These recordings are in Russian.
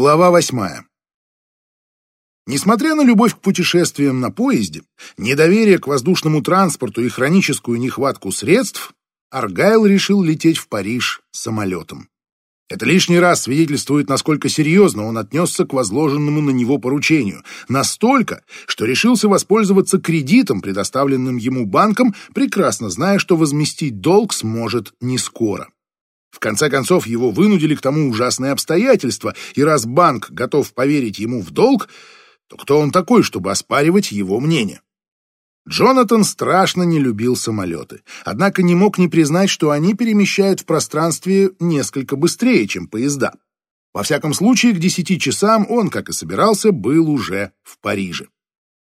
Глава восьмая. Несмотря на любовь к путешествиям на поезде, недоверие к воздушному транспорту и хроническую нехватку средств, Аргайл решил лететь в Париж самолетом. Это лишний раз свидетельствует, насколько серьезно он отнесся к возложенному на него поручению. Настолько, что решился воспользоваться кредитом, предоставленным ему банком, прекрасно зная, что возместить долг сможет не скоро. В конце концов, его вынудили к тому ужасные обстоятельства, и раз банк готов поверить ему в долг, то кто он такой, чтобы оспаривать его мнение? Джонатан страшно не любил самолеты, однако не мог не признать, что они перемещают в пространстве несколько быстрее, чем поезда. Во всяком случае, к десяти часам он, как и собирался, был уже в Париже.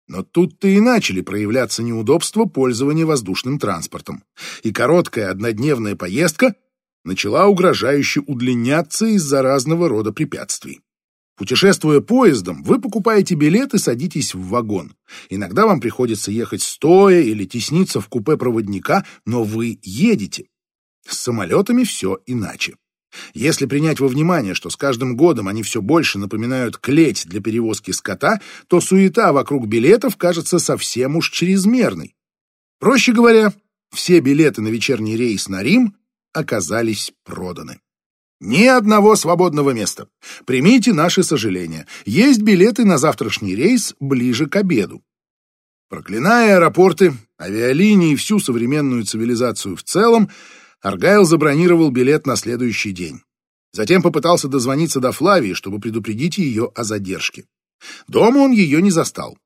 Но тут-то и начали проявляться неудобства пользования воздушным транспортом, и короткая однодневная поездка начала угрожающе удлиняться из-за разного рода препятствий. Путешествуя поездом, вы покупаете билет и садитесь в вагон. Иногда вам приходится ехать стоя или тесниться в купе проводника, но вы едете. С самолетами все иначе. Если принять во внимание, что с каждым годом они все больше напоминают клеть для перевозки скота, то суета вокруг билетов кажется совсем уж чрезмерной. Проще говоря, все билеты на вечерний рейс на Рим оказались проданы. Ни одного свободного места. Примите наши сожаления. Есть билеты на завтрашний рейс ближе к обеду. Проклиная аэропорты, авиалинии и всю современную цивилизацию в целом, Аргайл забронировал билет на следующий день. Затем попытался дозвониться до Флавии, чтобы предупредить ее о задержке. Дома он ее не застал.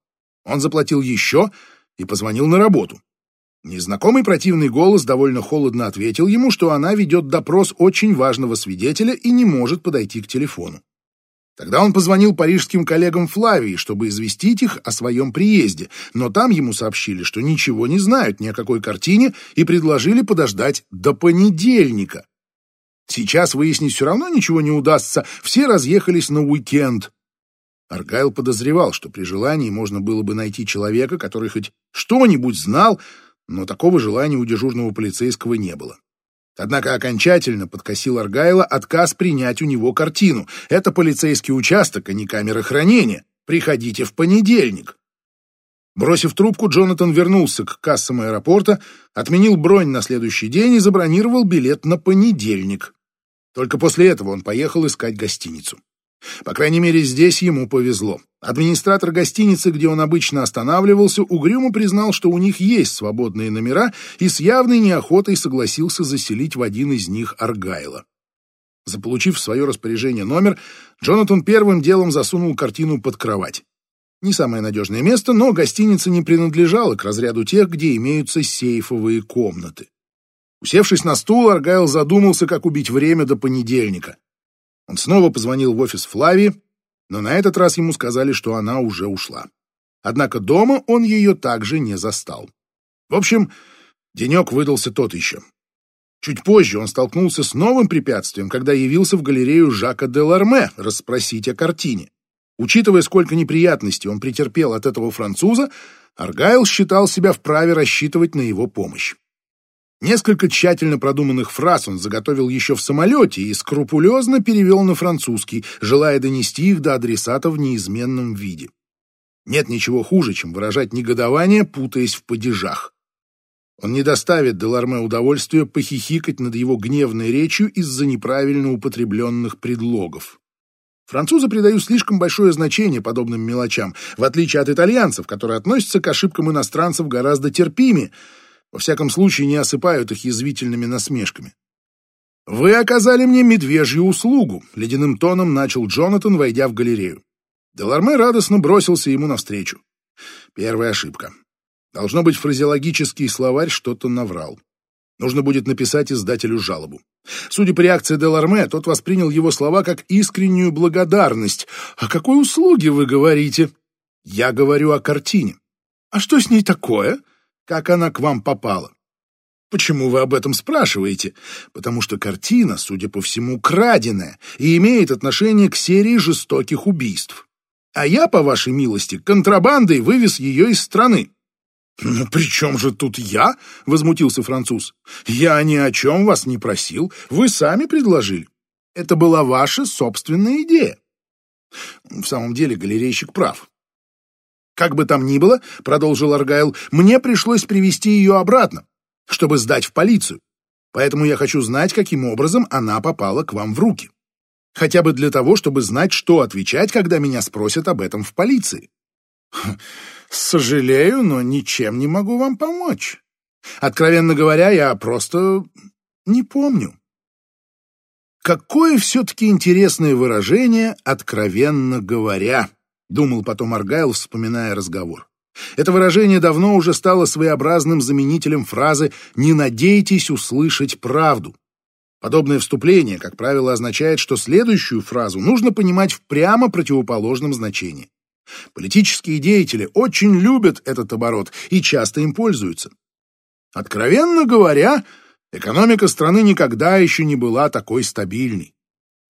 Он заплатил еще и позвонил на работу. Незнакомый противный голос довольно холодно ответил ему, что она ведет допрос очень важного свидетеля и не может подойти к телефону. Тогда он позвонил парижским коллегам Флавии, чтобы известить их о своем приезде, но там ему сообщили, что ничего не знают ни о какой картине и предложили подождать до понедельника. Сейчас выяснить все равно ничего не удастся, все разъехались на уикенд. Аргайл подозревал, что при желании можно было бы найти человека, который хоть что-нибудь знал но такого желания у дежурного полицейского не было. Однако окончательно подкосил Аргайла отказ принять у него картину. Это полицейский участок, а не камера хранения. Приходите в понедельник. Бросив трубку, Джонатан вернулся к кассам аэропорта, отменил бронь на следующий день и забронировал билет на понедельник. Только после этого он поехал искать гостиницу. По крайней мере, здесь ему повезло. Администратор гостиницы, где он обычно останавливался, угрюмо признал, что у них есть свободные номера, и с явной неохотой согласился заселить в один из них Аргайла. Заполучив в свое распоряжение номер, Джонатан первым делом засунул картину под кровать. Не самое надежное место, но гостиница не принадлежала к разряду тех, где имеются сейфовые комнаты. Усевшись на стул, Аргайл задумался, как убить время до понедельника. Он снова позвонил в офис Флави, но на этот раз ему сказали, что она уже ушла. Однако дома он ее также не застал. В общем, денек выдался тот еще. Чуть позже он столкнулся с новым препятствием, когда явился в галерею Жака де Ларме расспросить о картине. Учитывая, сколько неприятностей он претерпел от этого француза, Аргайл считал себя вправе рассчитывать на его помощь. Несколько тщательно продуманных фраз он заготовил еще в самолете и скрупулезно перевел на французский, желая донести их до адресата в неизменном виде. Нет ничего хуже, чем выражать негодование, путаясь в падежах. Он не доставит Деларме удовольствия похихикать над его гневной речью из-за неправильно употребленных предлогов. Французы придают слишком большое значение подобным мелочам, в отличие от итальянцев, которые относятся к ошибкам иностранцев гораздо терпимее, во всяком случае, не осыпают их язвительными насмешками. «Вы оказали мне медвежью услугу», — ледяным тоном начал Джонатан, войдя в галерею. Деларме радостно бросился ему навстречу. Первая ошибка. Должно быть, фразеологический словарь что-то наврал. Нужно будет написать издателю жалобу. Судя по реакции Деларме, тот воспринял его слова как искреннюю благодарность. «О какой услуге вы говорите?» «Я говорю о картине». «А что с ней такое?» Как она к вам попала. Почему вы об этом спрашиваете? Потому что картина, судя по всему, краденая и имеет отношение к серии жестоких убийств. А я, по вашей милости, контрабандой вывез ее из страны. «Ну при чем же тут я?» — возмутился француз. «Я ни о чем вас не просил, вы сами предложили. Это была ваша собственная идея. В самом деле галерейщик прав. Как бы там ни было, продолжил Аргайл, мне пришлось привести ее обратно, чтобы сдать в полицию. Поэтому я хочу знать, каким образом она попала к вам в руки. Хотя бы для того, чтобы знать, что отвечать, когда меня спросят об этом в полиции. Сожалею, но ничем не могу вам помочь. Откровенно говоря, я просто не помню. Какое все-таки интересное выражение «откровенно говоря», думал потом Аргайл, вспоминая разговор. Это выражение давно уже стало своеобразным заменителем фразы «не надейтесь услышать правду». Подобное вступление, как правило, означает, что следующую фразу нужно понимать в прямо противоположном значении. Политические деятели очень любят этот оборот и часто им пользуются. Откровенно говоря, экономика страны никогда еще не была такой стабильной.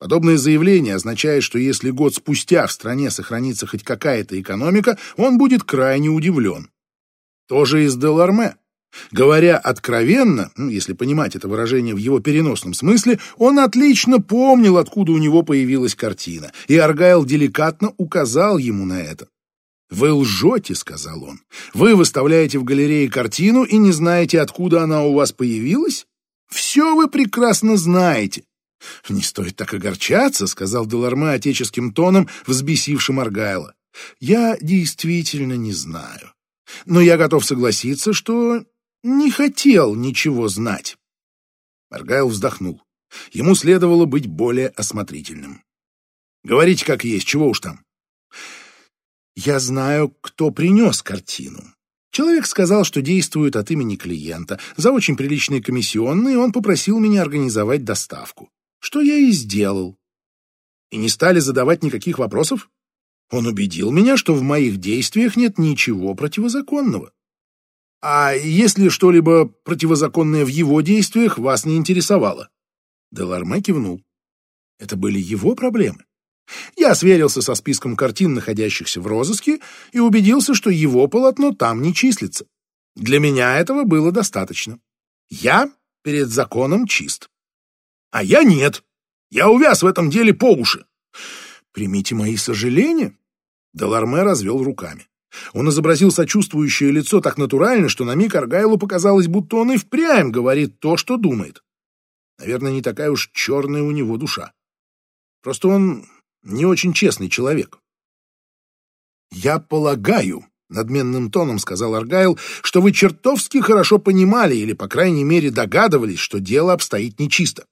Подобное заявление означает, что если год спустя в стране сохранится хоть какая-то экономика, он будет крайне удивлен. Тоже и с Деларме. Говоря откровенно, ну, если понимать это выражение в его переносном смысле, он отлично помнил, откуда у него появилась картина, и Аргайл деликатно указал ему на это. «Вы лжете», — сказал он. «Вы выставляете в галерее картину и не знаете, откуда она у вас появилась? Все вы прекрасно знаете. «Не стоит так огорчаться», — сказал Деларме отеческим тоном, взбесившим Аргайла. «Я действительно не знаю. Но я готов согласиться, что не хотел ничего знать». Аргайл вздохнул. Ему следовало быть более осмотрительным. «Говорите, как есть, чего уж там». «Я знаю, кто принес картину. Человек сказал, что действует от имени клиента. За очень приличные комиссионные он попросил меня организовать доставку что я и сделал. И не стали задавать никаких вопросов? Он убедил меня, что в моих действиях нет ничего противозаконного. А если что-либо противозаконное в его действиях вас не интересовало? Деларме кивнул. Это были его проблемы. Я сверился со списком картин, находящихся в розыске, и убедился, что его полотно там не числится. Для меня этого было достаточно. Я перед законом чист. А я нет. Я увяз в этом деле по уши. Примите мои сожаления. Деларме развел руками. Он изобразил сочувствующее лицо так натурально, что на миг Аргайлу показалось, будто он и впрямь говорит то, что думает. Наверное, не такая уж черная у него душа. Просто он не очень честный человек. «Я полагаю», — надменным тоном сказал Аргайл, «что вы чертовски хорошо понимали или, по крайней мере, догадывались, что дело обстоит нечисто.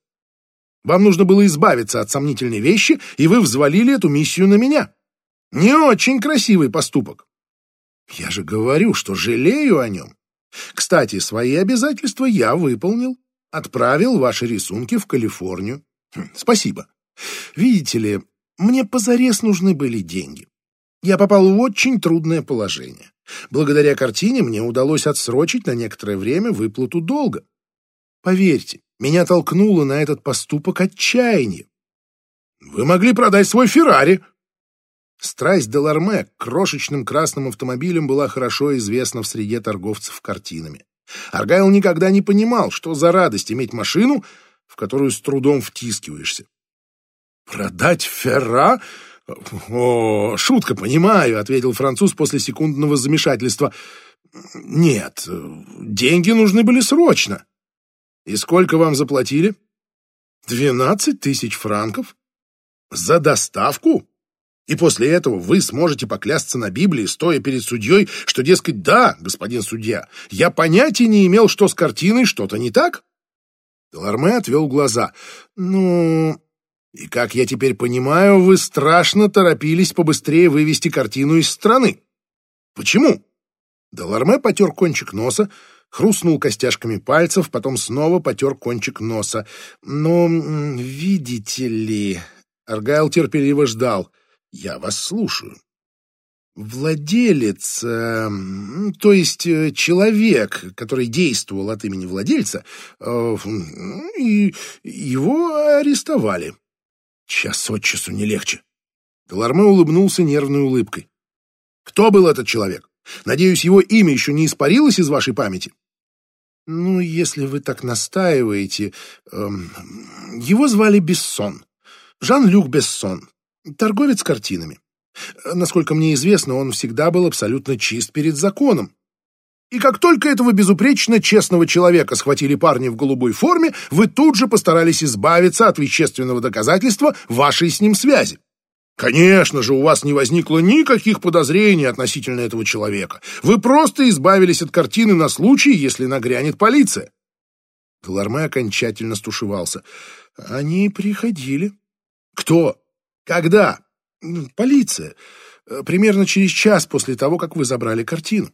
Вам нужно было избавиться от сомнительной вещи, и вы взвалили эту миссию на меня. Не очень красивый поступок. Я же говорю, что жалею о нем. Кстати, свои обязательства я выполнил. Отправил ваши рисунки в Калифорнию. Хм, спасибо. Видите ли, мне позарез нужны были деньги. Я попал в очень трудное положение. Благодаря картине мне удалось отсрочить на некоторое время выплату долга. Поверьте, меня толкнуло на этот поступок отчаяние. Вы могли продать свой Феррари. Страсть Деларме к крошечным красным автомобилям была хорошо известна в среде торговцев картинами. Аргайл никогда не понимал, что за радость иметь машину, в которую с трудом втискиваешься. «Продать Ферра? О, шутка, понимаю», — ответил француз после секундного замешательства. «Нет, деньги нужны были срочно». И сколько вам заплатили? Двенадцать тысяч франков? За доставку? И после этого вы сможете поклясться на Библии, стоя перед судьей, что, дескать, да, господин судья, я понятия не имел, что с картиной что-то не так? Деларме отвел глаза. Ну, и как я теперь понимаю, вы страшно торопились побыстрее вывести картину из страны. Почему? Деларме потер кончик носа, хрустнул костяшками пальцев, потом снова потер кончик носа. «Но, видите ли...» Аргайл терпеливо ждал. «Я вас слушаю». Владелец, э, то есть э, человек, который действовал от имени владельца, э, и его арестовали. Час от часу не легче. Деларме улыбнулся нервной улыбкой. Кто был этот человек? Надеюсь, его имя еще не испарилось из вашей памяти? Ну, если вы так настаиваете... Эм, его звали Бессон. Жан-Люк Бессон. Торговец картинами. Насколько мне известно, он всегда был абсолютно чист перед законом. И как только этого безупречно честного человека схватили парни в голубой форме, вы тут же постарались избавиться от вещественного доказательства вашей с ним связи. Конечно же, у вас не возникло никаких подозрений относительно этого человека. Вы просто избавились от картины на случай, если нагрянет полиция. Галарме окончательно стушевался. Они приходили. Кто? Когда? Полиция. Примерно через час после того, как вы забрали картину.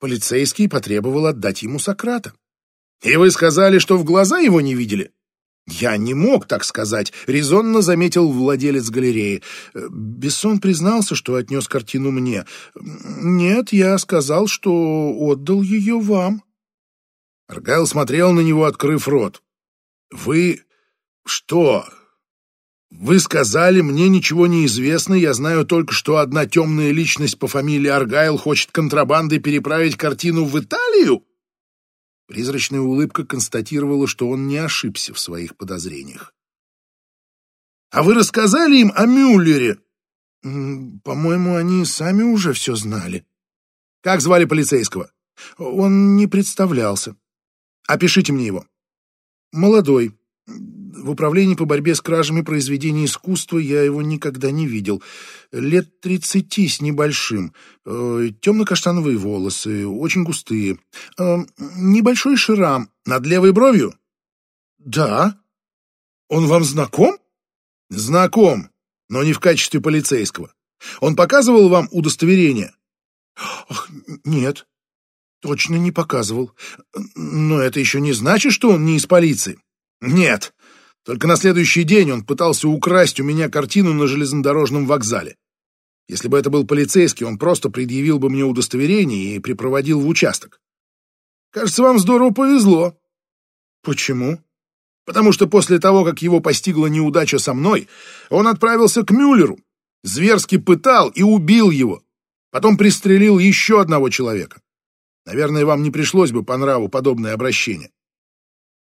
Полицейский потребовал отдать ему Сократа. И вы сказали, что в глаза его не видели? Я не мог так сказать, резонно заметил владелец галереи. Бессон признался, что отнес картину мне. Нет, я сказал, что отдал ее вам. Аргайл смотрел на него, открыв рот. Вы что? Вы сказали, мне ничего не известно, я знаю только, что одна темная личность по фамилии Аргайл хочет контрабандой переправить картину в Италию? Призрачная улыбка констатировала, что он не ошибся в своих подозрениях. «А вы рассказали им о Мюллере?» «По-моему, они сами уже все знали». «Как звали полицейского?» «Он не представлялся». «Опишите мне его». «Молодой, в управлении по борьбе с кражами произведений искусства я его никогда не видел. Лет тридцати с небольшим. Э, темно-каштановые волосы, очень густые. Э, небольшой шрам над левой бровью? Да. Он вам знаком? Знаком, но не в качестве полицейского. Он показывал вам удостоверение? Ах, нет, точно не показывал. Но это еще не значит, что он не из полиции. Нет, только на следующий день он пытался украсть у меня картину на железнодорожном вокзале. Если бы это был полицейский, он просто предъявил бы мне удостоверение и припроводил в участок. Кажется, вам здорово повезло. Почему? Потому что после того, как его постигла неудача со мной, он отправился к Мюллеру, зверски пытал и убил его. Потом пристрелил еще одного человека. Наверное, вам не пришлось бы по нраву подобное обращение.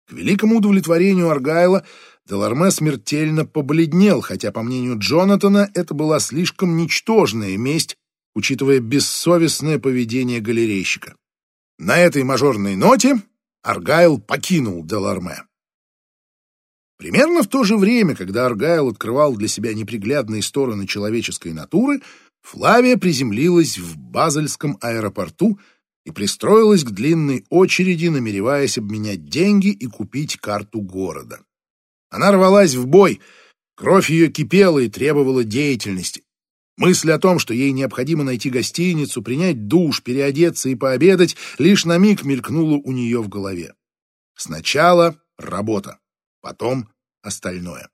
К великому удовлетворению Аргайла Деларме смертельно побледнел, хотя, по мнению Джонатана, это была слишком ничтожная месть, учитывая бессовестное поведение галерейщика. На этой мажорной ноте Аргайл покинул Деларме. Примерно в то же время, когда Аргайл открывал для себя неприглядные стороны человеческой натуры, Флавия приземлилась в Базельском аэропорту и пристроилась к длинной очереди, намереваясь обменять деньги и купить карту города. Она рвалась в бой, кровь ее кипела и требовала деятельности. Мысль о том, что ей необходимо найти гостиницу, принять душ, переодеться и пообедать, лишь на миг мелькнула у нее в голове. Сначала работа, потом остальное.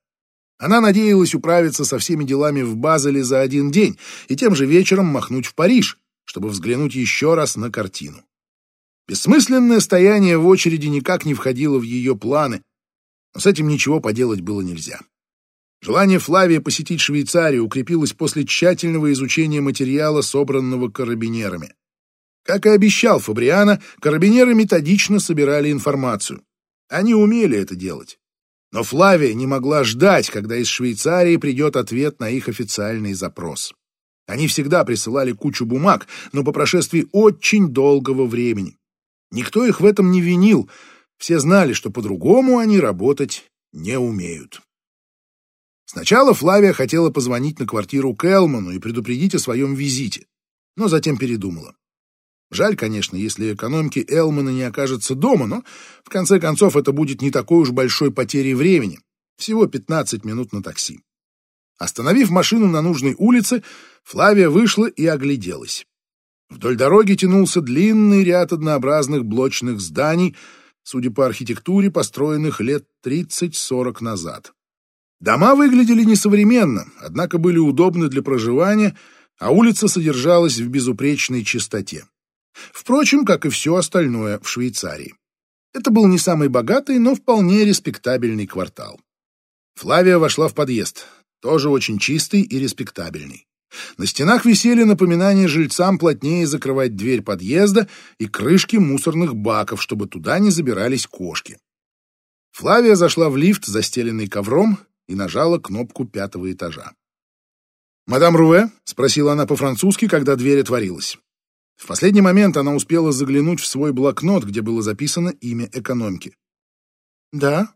Она надеялась управиться со всеми делами в Базеле за один день и тем же вечером махнуть в Париж, чтобы взглянуть еще раз на картину. Бессмысленное стояние в очереди никак не входило в ее планы, но с этим ничего поделать было нельзя. Желание Флавия посетить Швейцарию укрепилось после тщательного изучения материала, собранного карабинерами. Как и обещал Фабриано, карабинеры методично собирали информацию. Они умели это делать. Но Флавия не могла ждать, когда из Швейцарии придет ответ на их официальный запрос. Они всегда присылали кучу бумаг, но по прошествии очень долгого времени. Никто их в этом не винил. Все знали, что по-другому они работать не умеют. Сначала Флавия хотела позвонить на квартиру Келману и предупредить о своем визите, но затем передумала. Жаль, конечно, если экономки Элмана не окажется дома, но в конце концов это будет не такой уж большой потерей времени. Всего 15 минут на такси. Остановив машину на нужной улице, Флавия вышла и огляделась. Вдоль дороги тянулся длинный ряд однообразных блочных зданий, судя по архитектуре, построенных лет 30-40 назад. Дома выглядели несовременно, однако были удобны для проживания, а улица содержалась в безупречной чистоте. Впрочем, как и все остальное в Швейцарии. Это был не самый богатый, но вполне респектабельный квартал. Флавия вошла в подъезд тоже очень чистый и респектабельный. На стенах висели напоминания жильцам плотнее закрывать дверь подъезда и крышки мусорных баков, чтобы туда не забирались кошки. Флавия зашла в лифт, застеленный ковром, и нажала кнопку пятого этажа. «Мадам Руве?» — спросила она по-французски, когда дверь отворилась. В последний момент она успела заглянуть в свой блокнот, где было записано имя экономки. «Да».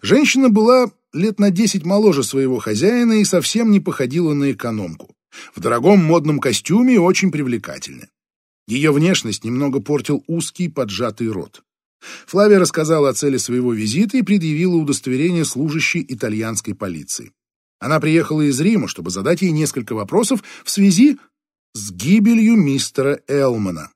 Женщина была лет на десять моложе своего хозяина и совсем не походила на экономку. В дорогом модном костюме очень привлекательна. Ее внешность немного портил узкий поджатый рот. Флавия рассказала о цели своего визита и предъявила удостоверение служащей итальянской полиции. Она приехала из Рима, чтобы задать ей несколько вопросов в связи с гибелью мистера Элмана.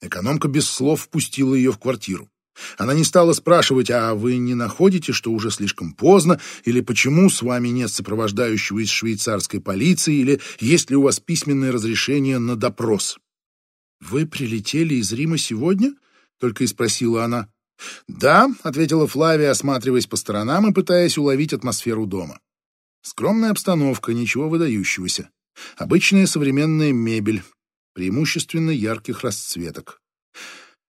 Экономка без слов впустила ее в квартиру. Она не стала спрашивать, а вы не находите, что уже слишком поздно, или почему с вами нет сопровождающего из швейцарской полиции, или есть ли у вас письменное разрешение на допрос. «Вы прилетели из Рима сегодня?» — только и спросила она. «Да», — ответила Флавия, осматриваясь по сторонам и пытаясь уловить атмосферу дома. Скромная обстановка, ничего выдающегося. Обычная современная мебель, преимущественно ярких расцветок.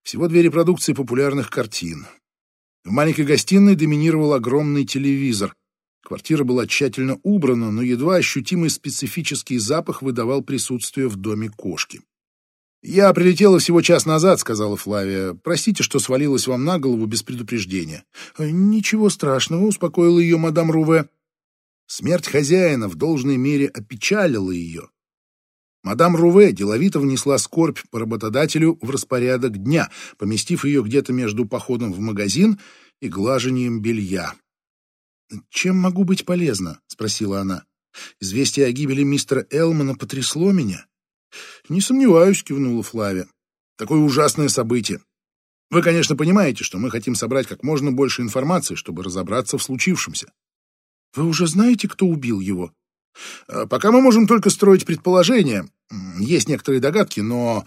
Всего две репродукции популярных картин. В маленькой гостиной доминировал огромный телевизор. Квартира была тщательно убрана, но едва ощутимый специфический запах выдавал присутствие в доме кошки. «Я прилетела всего час назад», — сказала Флавия. «Простите, что свалилась вам на голову без предупреждения». «Ничего страшного», — успокоила ее мадам Руве. Смерть хозяина в должной мере опечалила ее. Мадам Руве деловито внесла скорбь по работодателю в распорядок дня, поместив ее где-то между походом в магазин и глажением белья. «Чем могу быть полезна?» — спросила она. «Известие о гибели мистера Элмана потрясло меня». «Не сомневаюсь», — кивнула Флавия. «Такое ужасное событие. Вы, конечно, понимаете, что мы хотим собрать как можно больше информации, чтобы разобраться в случившемся. Вы уже знаете, кто убил его? Э, пока мы можем только строить предположения. Есть некоторые догадки, но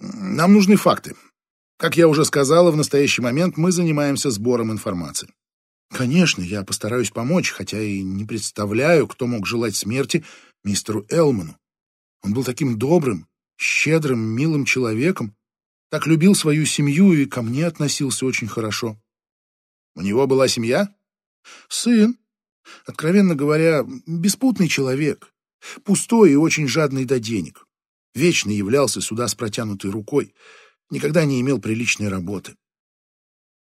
нам нужны факты. Как я уже сказала, в настоящий момент мы занимаемся сбором информации. Конечно, я постараюсь помочь, хотя и не представляю, кто мог желать смерти мистеру Элману. Он был таким добрым, щедрым, милым человеком, так любил свою семью и ко мне относился очень хорошо. У него была семья? Сын. Откровенно говоря, беспутный человек. Пустой и очень жадный до денег. Вечно являлся сюда с протянутой рукой. Никогда не имел приличной работы.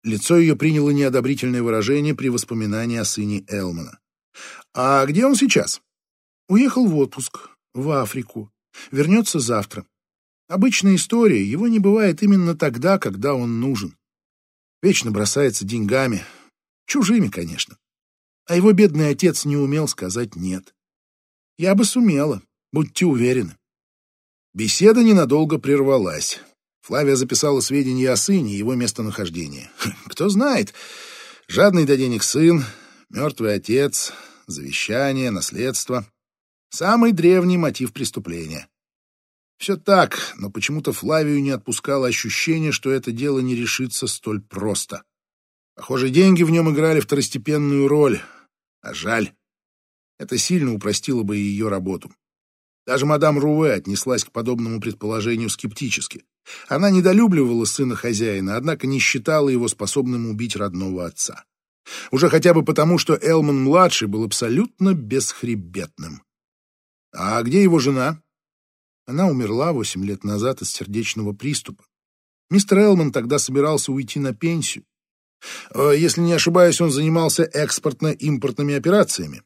Лицо ее приняло неодобрительное выражение при воспоминании о сыне Элмана. «А где он сейчас?» «Уехал в отпуск в Африку. Вернется завтра. Обычная история, его не бывает именно тогда, когда он нужен. Вечно бросается деньгами. Чужими, конечно. А его бедный отец не умел сказать «нет». Я бы сумела, будьте уверены. Беседа ненадолго прервалась. Флавия записала сведения о сыне и его местонахождении. Кто знает, жадный до денег сын, мертвый отец, завещание, наследство. Самый древний мотив преступления. Все так, но почему-то Флавию не отпускало ощущение, что это дело не решится столь просто. Похоже, деньги в нем играли второстепенную роль. А жаль. Это сильно упростило бы ее работу. Даже мадам Руве отнеслась к подобному предположению скептически. Она недолюбливала сына хозяина, однако не считала его способным убить родного отца. Уже хотя бы потому, что Элман-младший был абсолютно бесхребетным. А где его жена? Она умерла восемь лет назад от сердечного приступа. Мистер Элман тогда собирался уйти на пенсию. Э, если не ошибаюсь, он занимался экспортно-импортными операциями.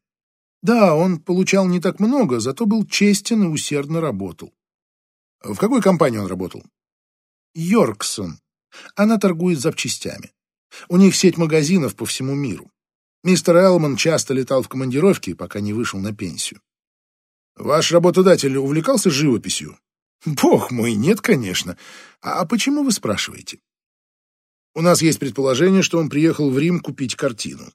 Да, он получал не так много, зато был честен и усердно работал. В какой компании он работал? Йорксон. Она торгует запчастями. У них сеть магазинов по всему миру. Мистер Элман часто летал в командировки, пока не вышел на пенсию. Ваш работодатель увлекался живописью? Бог мой, нет, конечно. А почему вы спрашиваете? У нас есть предположение, что он приехал в Рим купить картину.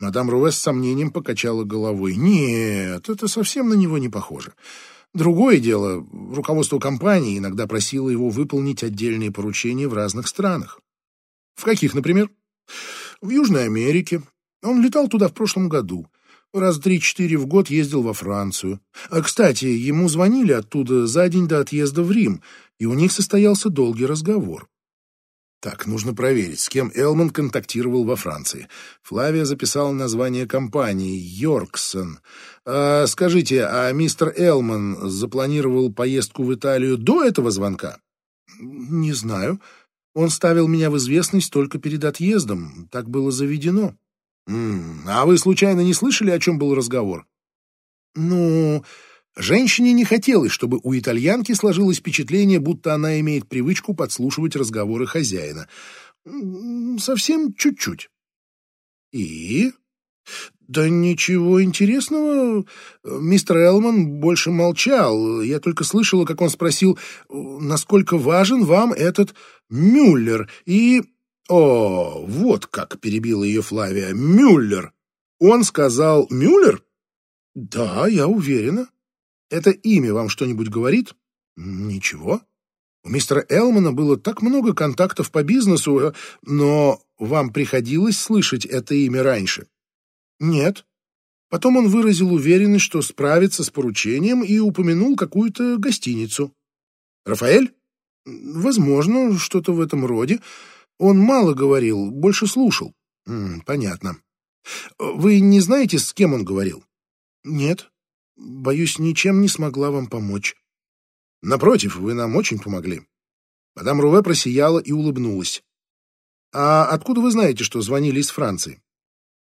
Мадам Руве с сомнением покачала головой. Нет, это совсем на него не похоже. Другое дело, руководство компании иногда просило его выполнить отдельные поручения в разных странах. В каких, например? В Южной Америке. Он летал туда в прошлом году. Раз три-четыре в год ездил во Францию. А, кстати, ему звонили оттуда за день до отъезда в Рим, и у них состоялся долгий разговор. Так, нужно проверить, с кем Элман контактировал во Франции. Флавия записала название компании «Йорксон». А, скажите, а мистер Элман запланировал поездку в Италию до этого звонка? Не знаю. Он ставил меня в известность только перед отъездом. Так было заведено. М -м, а вы случайно не слышали, о чем был разговор? Ну, Женщине не хотелось, чтобы у итальянки сложилось впечатление, будто она имеет привычку подслушивать разговоры хозяина. Совсем чуть-чуть. И? Да ничего интересного. Мистер Элман больше молчал. Я только слышала, как он спросил, насколько важен вам этот Мюллер. И... О, вот как перебила ее Флавия. Мюллер. Он сказал Мюллер? Да, я уверена. Это имя вам что-нибудь говорит? Ничего. У мистера Элмана было так много контактов по бизнесу, э, но вам приходилось слышать это имя раньше? Нет. Потом он выразил уверенность, что справится с поручением и упомянул какую-то гостиницу. Рафаэль? Возможно, что-то в этом роде. Он мало говорил, больше слушал. М -м, понятно. Вы не знаете, с кем он говорил? Нет. Боюсь, ничем не смогла вам помочь. Напротив, вы нам очень помогли. Мадам Руве просияла и улыбнулась. А откуда вы знаете, что звонили из Франции?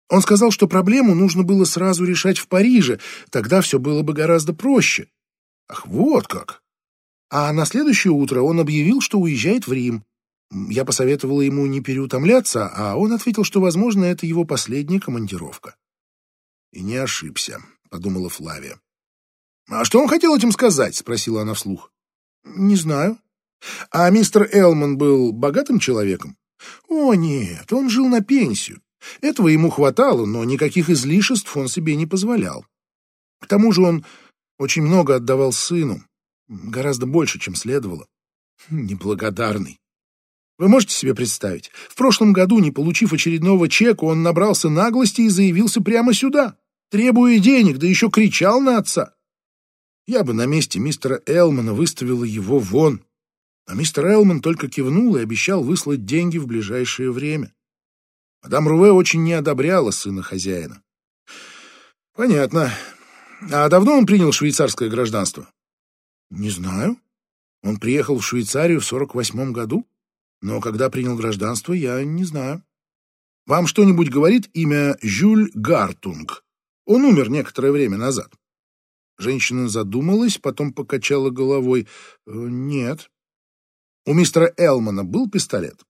Он сказал, что проблему нужно было сразу решать в Париже, тогда все было бы гораздо проще. Ах, вот как! А на следующее утро он объявил, что уезжает в Рим. Я посоветовала ему не переутомляться, а он ответил, что, возможно, это его последняя командировка. И не ошибся. — подумала Флавия. «А что он хотел этим сказать?» — спросила она вслух. «Не знаю». «А мистер Элман был богатым человеком?» «О, нет, он жил на пенсию. Этого ему хватало, но никаких излишеств он себе не позволял. К тому же он очень много отдавал сыну, гораздо больше, чем следовало. Неблагодарный. Вы можете себе представить, в прошлом году, не получив очередного чека, он набрался наглости и заявился прямо сюда требуя денег, да еще кричал на отца. Я бы на месте мистера Элмана выставила его вон. А мистер Элман только кивнул и обещал выслать деньги в ближайшее время. Мадам Руве очень не одобряла сына хозяина. Понятно. А давно он принял швейцарское гражданство? Не знаю. Он приехал в Швейцарию в сорок восьмом году, но когда принял гражданство, я не знаю. Вам что-нибудь говорит имя Жюль Гартунг? Он умер некоторое время назад. Женщина задумалась, потом покачала головой. «Э, «Нет». «У мистера Элмана был пистолет?»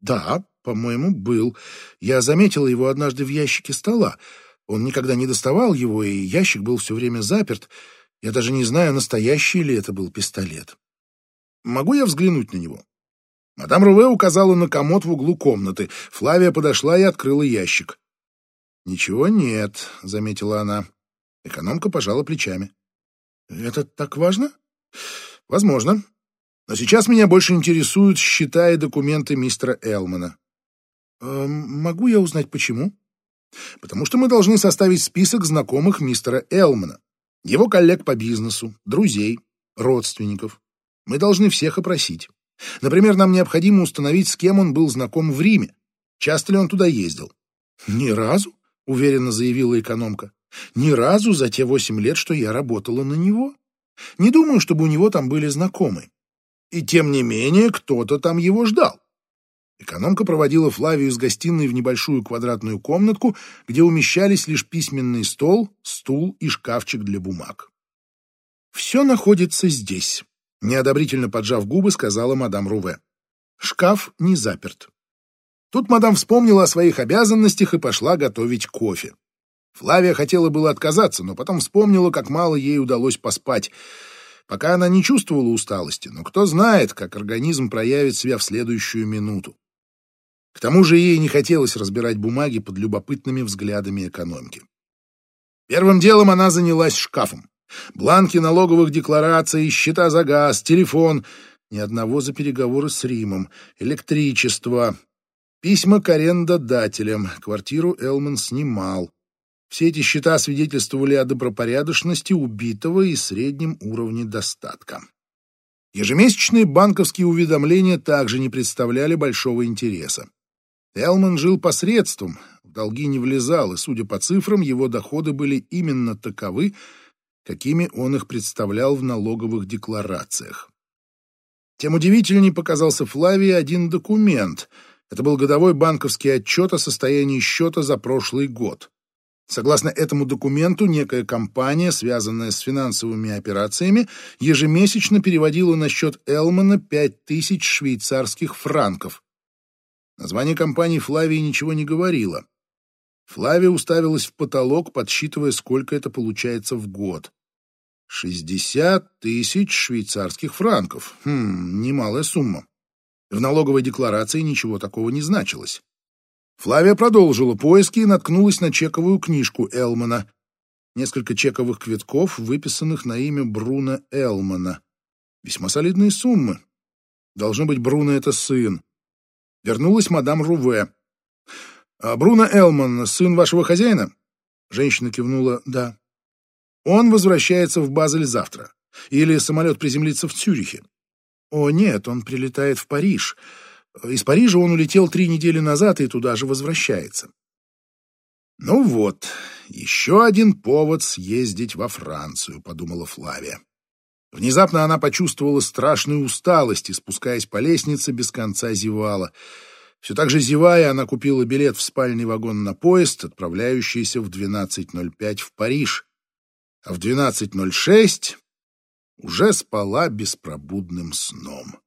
«Да, по-моему, был. Я заметила его однажды в ящике стола. Он никогда не доставал его, и ящик был все время заперт. Я даже не знаю, настоящий ли это был пистолет. Могу я взглянуть на него?» Мадам Руве указала на комод в углу комнаты. Флавия подошла и открыла ящик. «Ничего нет», — заметила она. Экономка пожала плечами. «Это так важно?» «Возможно. Но сейчас меня больше интересуют счета и документы мистера Элмана». «Э, «Могу я узнать, почему?» «Потому что мы должны составить список знакомых мистера Элмана, его коллег по бизнесу, друзей, родственников. Мы должны всех опросить. Например, нам необходимо установить, с кем он был знаком в Риме. Часто ли он туда ездил?» «Ни разу уверенно заявила экономка. Ни разу за те восемь лет, что я работала на него. Не думаю, чтобы у него там были знакомые. И тем не менее, кто-то там его ждал. Экономка проводила Флавию из гостиной в небольшую квадратную комнатку, где умещались лишь письменный стол, стул и шкафчик для бумаг. «Все находится здесь», — неодобрительно поджав губы, сказала мадам Руве. «Шкаф не заперт. Тут мадам вспомнила о своих обязанностях и пошла готовить кофе. Флавия хотела было отказаться, но потом вспомнила, как мало ей удалось поспать. Пока она не чувствовала усталости, но кто знает, как организм проявит себя в следующую минуту. К тому же ей не хотелось разбирать бумаги под любопытными взглядами экономки. Первым делом она занялась шкафом. Бланки налоговых деклараций, счета за газ, телефон, ни одного за переговоры с Римом, электричество, Письма к арендодателям. Квартиру Элман снимал. Все эти счета свидетельствовали о добропорядочности убитого и среднем уровне достатка. Ежемесячные банковские уведомления также не представляли большого интереса. Элман жил посредством, в долги не влезал, и, судя по цифрам, его доходы были именно таковы, какими он их представлял в налоговых декларациях. Тем удивительнее показался Флавии один документ. Это был годовой банковский отчет о состоянии счета за прошлый год. Согласно этому документу, некая компания, связанная с финансовыми операциями, ежемесячно переводила на счет Элмана 5000 швейцарских франков. Название компании Флавии ничего не говорило. Флавия уставилась в потолок, подсчитывая, сколько это получается в год. Шестьдесят тысяч швейцарских франков. Хм, немалая сумма. В налоговой декларации ничего такого не значилось. Флавия продолжила поиски и наткнулась на чековую книжку Элмана. Несколько чековых квитков, выписанных на имя Бруна Элмана. Весьма солидные суммы. Должно быть, Бруно — это сын. Вернулась мадам Руве. «А Бруно Элман — сын вашего хозяина?» Женщина кивнула «да». «Он возвращается в Базель завтра. Или самолет приземлится в Цюрихе?» «О, нет, он прилетает в Париж. Из Парижа он улетел три недели назад и туда же возвращается. «Ну вот, еще один повод съездить во Францию», — подумала Флавия. Внезапно она почувствовала страшную усталость и, спускаясь по лестнице, без конца зевала. Все так же зевая, она купила билет в спальный вагон на поезд, отправляющийся в 12.05 в Париж, а в 12.06 уже спала беспробудным сном.